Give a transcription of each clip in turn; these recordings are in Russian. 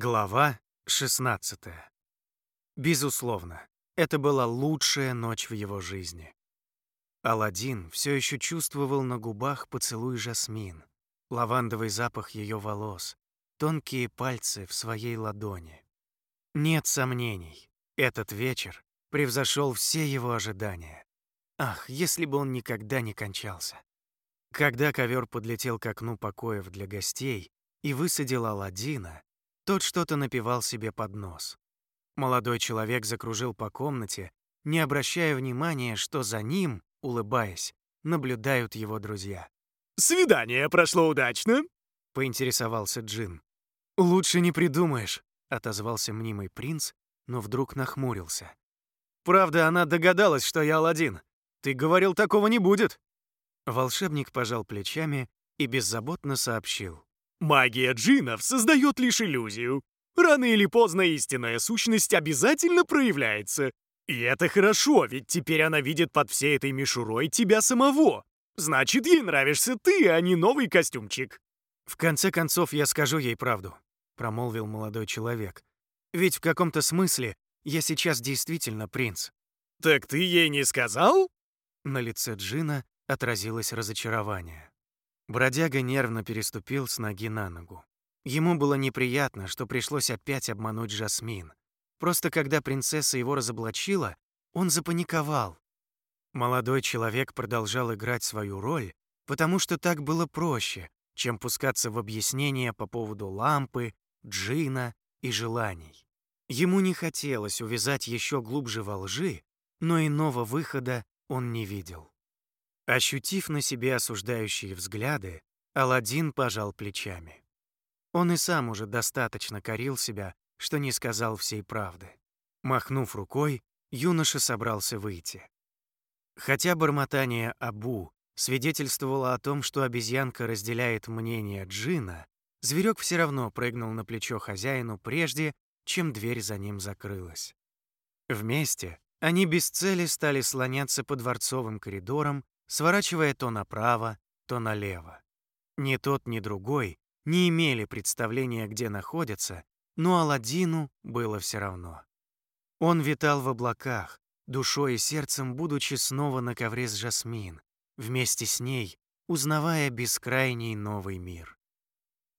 Глава 16. Безусловно, это была лучшая ночь в его жизни. Аладдин все еще чувствовал на губах поцелуй Жасмин, лавандовый запах ее волос, тонкие пальцы в своей ладони. Нет сомнений, этот вечер превзошел все его ожидания. Ах, если бы он никогда не кончался. Когда ковер подлетел к окну покоев для гостей и высадил Аладдина, тот что-то напевал себе под нос. Молодой человек закружил по комнате, не обращая внимания, что за ним, улыбаясь, наблюдают его друзья. «Свидание прошло удачно?» — поинтересовался Джин. «Лучше не придумаешь», — отозвался мнимый принц, но вдруг нахмурился. «Правда, она догадалась, что я Аладдин. Ты говорил, такого не будет». Волшебник пожал плечами и беззаботно сообщил. Магия джинов создает лишь иллюзию. Рано или поздно истинная сущность обязательно проявляется. И это хорошо, ведь теперь она видит под всей этой мишурой тебя самого. Значит, ей нравишься ты, а не новый костюмчик. В конце концов, я скажу ей правду, промолвил молодой человек. Ведь в каком-то смысле я сейчас действительно принц. Так ты ей не сказал? На лице Джина отразилось разочарование. Бродяга нервно переступил с ноги на ногу. Ему было неприятно, что пришлось опять обмануть Жасмин. Просто когда принцесса его разоблачила, он запаниковал. Молодой человек продолжал играть свою роль, потому что так было проще, чем пускаться в объяснения по поводу лампы, джина и желаний. Ему не хотелось увязать еще глубже во лжи, но иного выхода он не видел. Ощутив на себе осуждающие взгляды, Аладдин пожал плечами. Он и сам уже достаточно корил себя, что не сказал всей правды. Махнув рукой, юноша собрался выйти. Хотя бормотание Абу свидетельствовало о том, что обезьянка разделяет мнение Джина, зверек все равно прыгнул на плечо хозяину прежде, чем дверь за ним закрылась. Вместе они без цели стали слоняться по дворцовым коридорам, сворачивая то направо, то налево. Ни тот, ни другой не имели представления, где находятся, но Аладдину было все равно. Он витал в облаках, душой и сердцем будучи снова на ковре с Жасмин, вместе с ней узнавая бескрайний новый мир.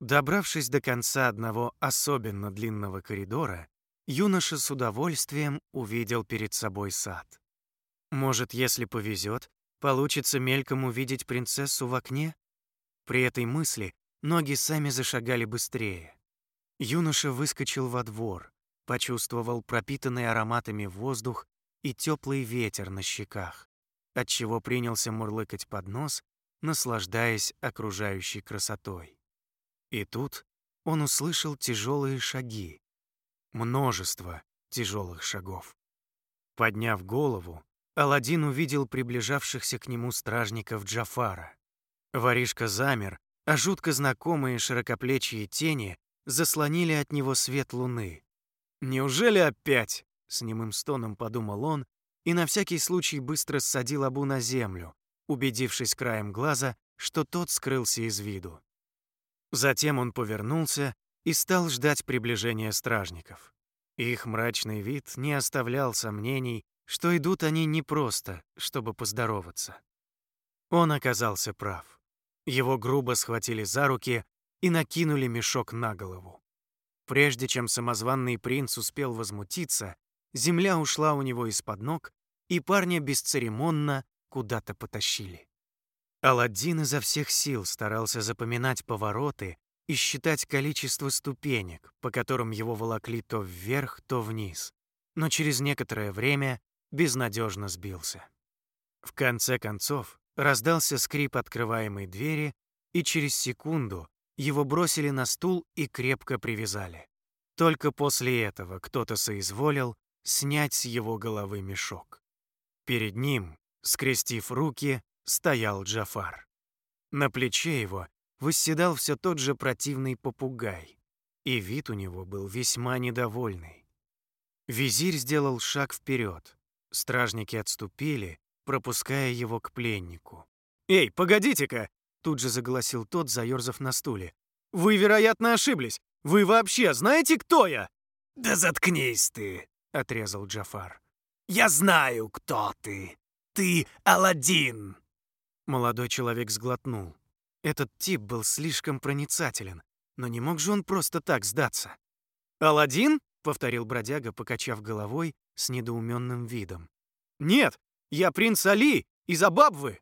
Добравшись до конца одного особенно длинного коридора, юноша с удовольствием увидел перед собой сад. Может, если повезет, Получится мельком увидеть принцессу в окне? При этой мысли ноги сами зашагали быстрее. Юноша выскочил во двор, почувствовал пропитанный ароматами воздух и теплый ветер на щеках, отчего принялся мурлыкать под нос, наслаждаясь окружающей красотой. И тут он услышал тяжелые шаги. Множество тяжелых шагов. Подняв голову, Аладдин увидел приближавшихся к нему стражников Джафара. Воришка замер, а жутко знакомые широкоплечие тени заслонили от него свет луны. «Неужели опять?» — с немым стоном подумал он и на всякий случай быстро ссадил Абу на землю, убедившись краем глаза, что тот скрылся из виду. Затем он повернулся и стал ждать приближения стражников. Их мрачный вид не оставлял сомнений, что идут они не просто, чтобы поздороваться. Он оказался прав. Его грубо схватили за руки и накинули мешок на голову. Прежде чем самозванный принц успел возмутиться, земля ушла у него из-под ног, и парня бесцеремонно куда-то потащили. Аладдин изо всех сил старался запоминать повороты и считать количество ступенек, по которым его волокли то вверх, то вниз. Но через некоторое время безнадежно сбился. В конце концов раздался скрип открываемой двери, и через секунду его бросили на стул и крепко привязали. Только после этого кто-то соизволил снять с его головы мешок. Перед ним, скрестив руки, стоял Джафар. На плече его восседал все тот же противный попугай, и вид у него был весьма недовольный. Визирь сделал шаг вперед, Стражники отступили, пропуская его к пленнику. «Эй, погодите-ка!» — тут же заголосил тот, заёрзав на стуле. «Вы, вероятно, ошиблись. Вы вообще знаете, кто я?» «Да заткнись ты!» — отрезал Джафар. «Я знаю, кто ты. Ты Аладдин!» Молодой человек сглотнул. Этот тип был слишком проницателен, но не мог же он просто так сдаться. «Аладдин?» — повторил бродяга, покачав головой с недоуменным видом. «Нет, я принц Али из Абабвы».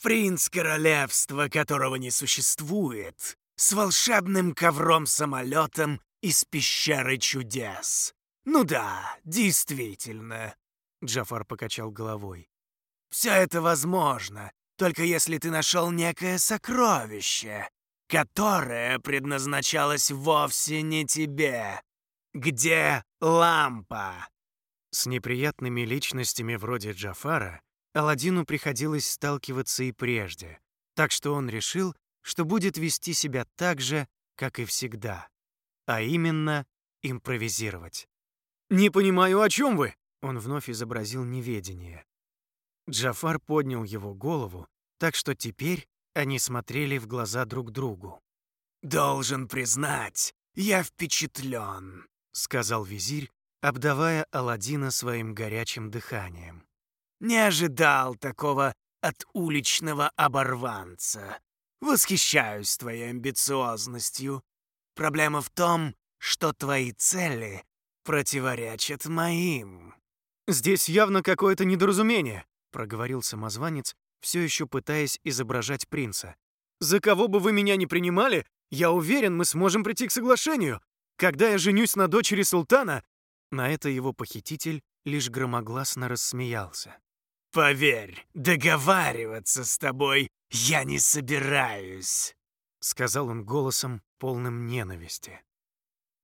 «Принц королевства, которого не существует, с волшебным ковром-самолетом из пещеры чудес. Ну да, действительно». Джафар покачал головой. «Все это возможно, только если ты нашел некое сокровище, которое предназначалось вовсе не тебе. Где лампа?» С неприятными личностями вроде Джафара Аладдину приходилось сталкиваться и прежде, так что он решил, что будет вести себя так же, как и всегда, а именно импровизировать. «Не понимаю, о чем вы?» Он вновь изобразил неведение. Джафар поднял его голову, так что теперь они смотрели в глаза друг другу. «Должен признать, я впечатлен», — сказал визирь, обдавая Аладдина своим горячим дыханием. «Не ожидал такого от уличного оборванца. Восхищаюсь твоей амбициозностью. Проблема в том, что твои цели противоречат моим». «Здесь явно какое-то недоразумение», — проговорил самозванец, все еще пытаясь изображать принца. «За кого бы вы меня ни принимали, я уверен, мы сможем прийти к соглашению. Когда я женюсь на дочери султана...» На это его похититель лишь громогласно рассмеялся. «Поверь, договариваться с тобой я не собираюсь», — сказал он голосом, полным ненависти.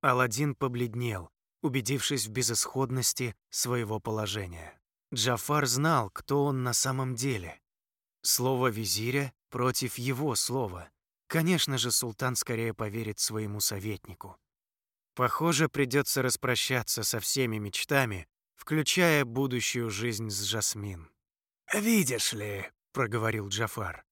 Аладдин побледнел, убедившись в безысходности своего положения. Джафар знал, кто он на самом деле. Слово визиря против его слова. Конечно же, султан скорее поверит своему советнику. Похоже, придется распрощаться со всеми мечтами, включая будущую жизнь с Жасмин. «Видишь ли», — проговорил Джафар,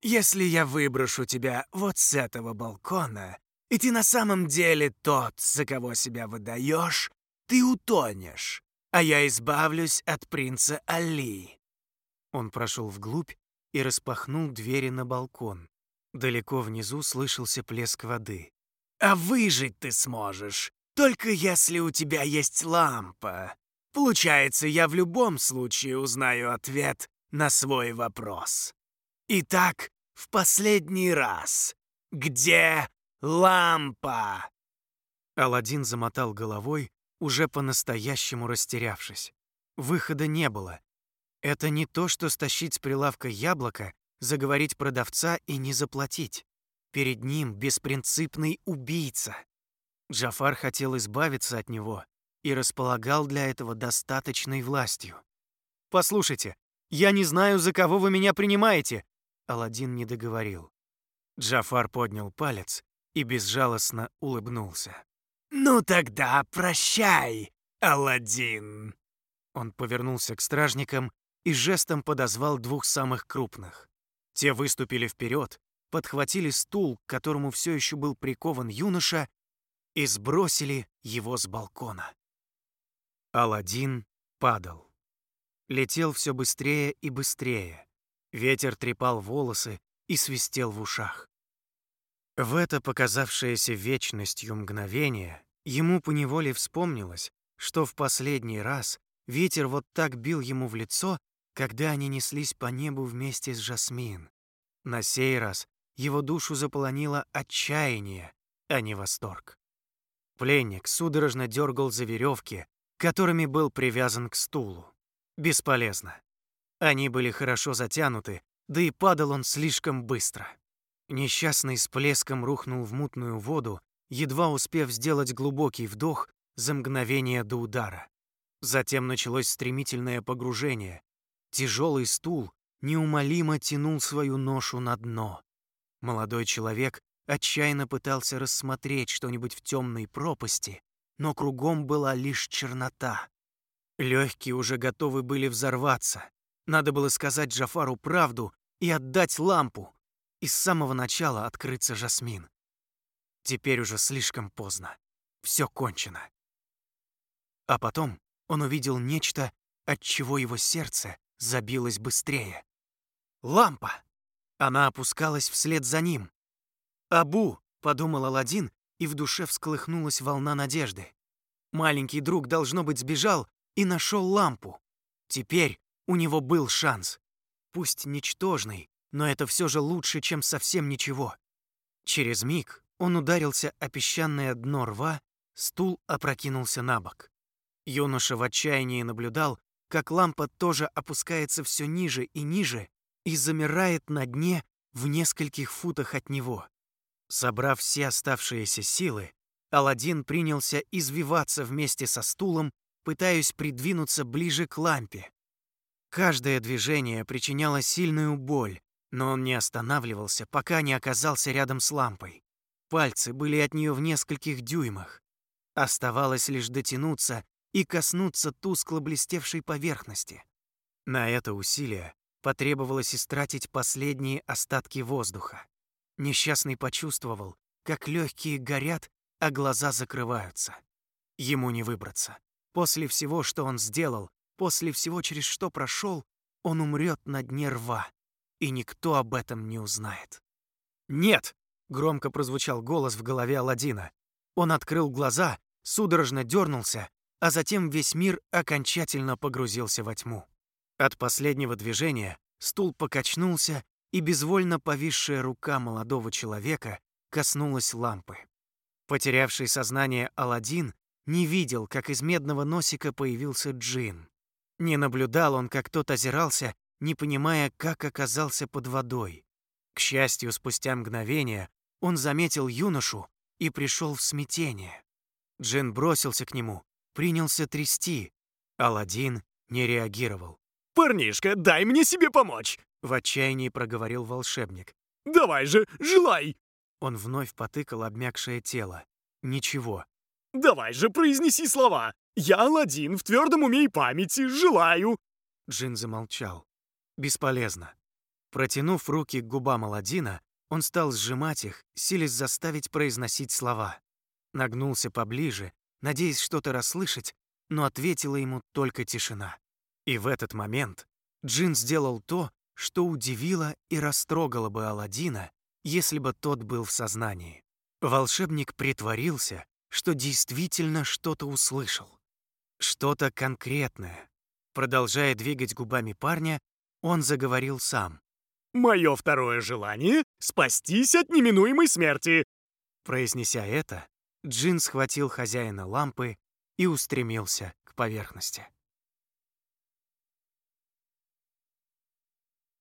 «если я выброшу тебя вот с этого балкона, и ты на самом деле тот, за кого себя выдаешь, ты утонешь, а я избавлюсь от принца Али». Он прошел вглубь и распахнул двери на балкон. Далеко внизу слышался плеск воды. «А выжить ты сможешь, только если у тебя есть лампа. Получается, я в любом случае узнаю ответ на свой вопрос. Итак, в последний раз. Где лампа?» Аладдин замотал головой, уже по-настоящему растерявшись. Выхода не было, это не то, что стащить с прилавка яблоко, заговорить продавца и не заплатить. Перед ним беспринципный убийца. Джафар хотел избавиться от него и располагал для этого достаточной властью. «Послушайте, я не знаю, за кого вы меня принимаете!» Аладдин не договорил. Джафар поднял палец и безжалостно улыбнулся. «Ну тогда прощай, Аладдин!» Он повернулся к стражникам и жестом подозвал двух самых крупных. Те выступили вперед, подхватили стул, к которому все еще был прикован юноша, и сбросили его с балкона. Аладдин падал. Летел все быстрее и быстрее. Ветер трепал волосы и свистел в ушах. В это показавшееся вечностью мгновение ему поневоле вспомнилось, что в последний раз ветер вот так бил ему в лицо, когда они неслись по небу вместе с Жасмин. На сей раз его душу заполонило отчаяние, а не восторг. Пленник судорожно дергал за веревки, которыми был привязан к стулу. Бесполезно. Они были хорошо затянуты, да и падал он слишком быстро. Несчастный с плеском рухнул в мутную воду, едва успев сделать глубокий вдох за мгновение до удара. Затем началось стремительное погружение, Тяжелый стул неумолимо тянул свою ношу на дно. Молодой человек отчаянно пытался рассмотреть что-нибудь в темной пропасти, но кругом была лишь чернота. Легкие уже готовы были взорваться. Надо было сказать Джафару правду и отдать лампу, и с самого начала открыться Жасмин. Теперь уже слишком поздно. Все кончено. А потом он увидел нечто, от чего его сердце забилось быстрее. Лампа! Она опускалась вслед за ним. «Абу!» — подумал Аладдин, и в душе всколыхнулась волна надежды. Маленький друг, должно быть, сбежал и нашел лампу. Теперь у него был шанс. Пусть ничтожный, но это все же лучше, чем совсем ничего. Через миг он ударился о песчаное дно рва, стул опрокинулся на бок. Юноша в отчаянии наблюдал, как лампа тоже опускается все ниже и ниже и замирает на дне в нескольких футах от него. Собрав все оставшиеся силы, Аладдин принялся извиваться вместе со стулом, пытаясь придвинуться ближе к лампе. Каждое движение причиняло сильную боль, но он не останавливался, пока не оказался рядом с лампой. Пальцы были от нее в нескольких дюймах. Оставалось лишь дотянуться и коснуться тускло блестевшей поверхности. На это усилие потребовалось истратить последние остатки воздуха. Несчастный почувствовал, как легкие горят а глаза закрываются. Ему не выбраться. После всего, что он сделал, после всего, через что прошел, он умрет на дне рва, и никто об этом не узнает. «Нет!» — громко прозвучал голос в голове Аладдина. Он открыл глаза, судорожно дернулся, а затем весь мир окончательно погрузился во тьму. От последнего движения стул покачнулся, и безвольно повисшая рука молодого человека коснулась лампы. Потерявший сознание Аладдин не видел, как из медного носика появился джин. Не наблюдал он, как тот озирался, не понимая, как оказался под водой. К счастью, спустя мгновение он заметил юношу и пришел в смятение. Джин бросился к нему, принялся трясти. Аладдин не реагировал. «Парнишка, дай мне себе помочь!» В отчаянии проговорил волшебник. «Давай же, желай!» Он вновь потыкал обмякшее тело. Ничего. «Давай же, произнеси слова! Я Аладдин, в твердом уме и памяти, желаю!» Джин замолчал. Бесполезно. Протянув руки к губам Аладдина, он стал сжимать их, силясь заставить произносить слова. Нагнулся поближе, надеясь что-то расслышать, но ответила ему только тишина. И в этот момент Джин сделал то, что удивило и растрогало бы Аладдина, если бы тот был в сознании. Волшебник притворился, что действительно что-то услышал. Что-то конкретное. Продолжая двигать губами парня, он заговорил сам. «Мое второе желание — спастись от неминуемой смерти!» Произнеся это, Джин схватил хозяина лампы и устремился к поверхности.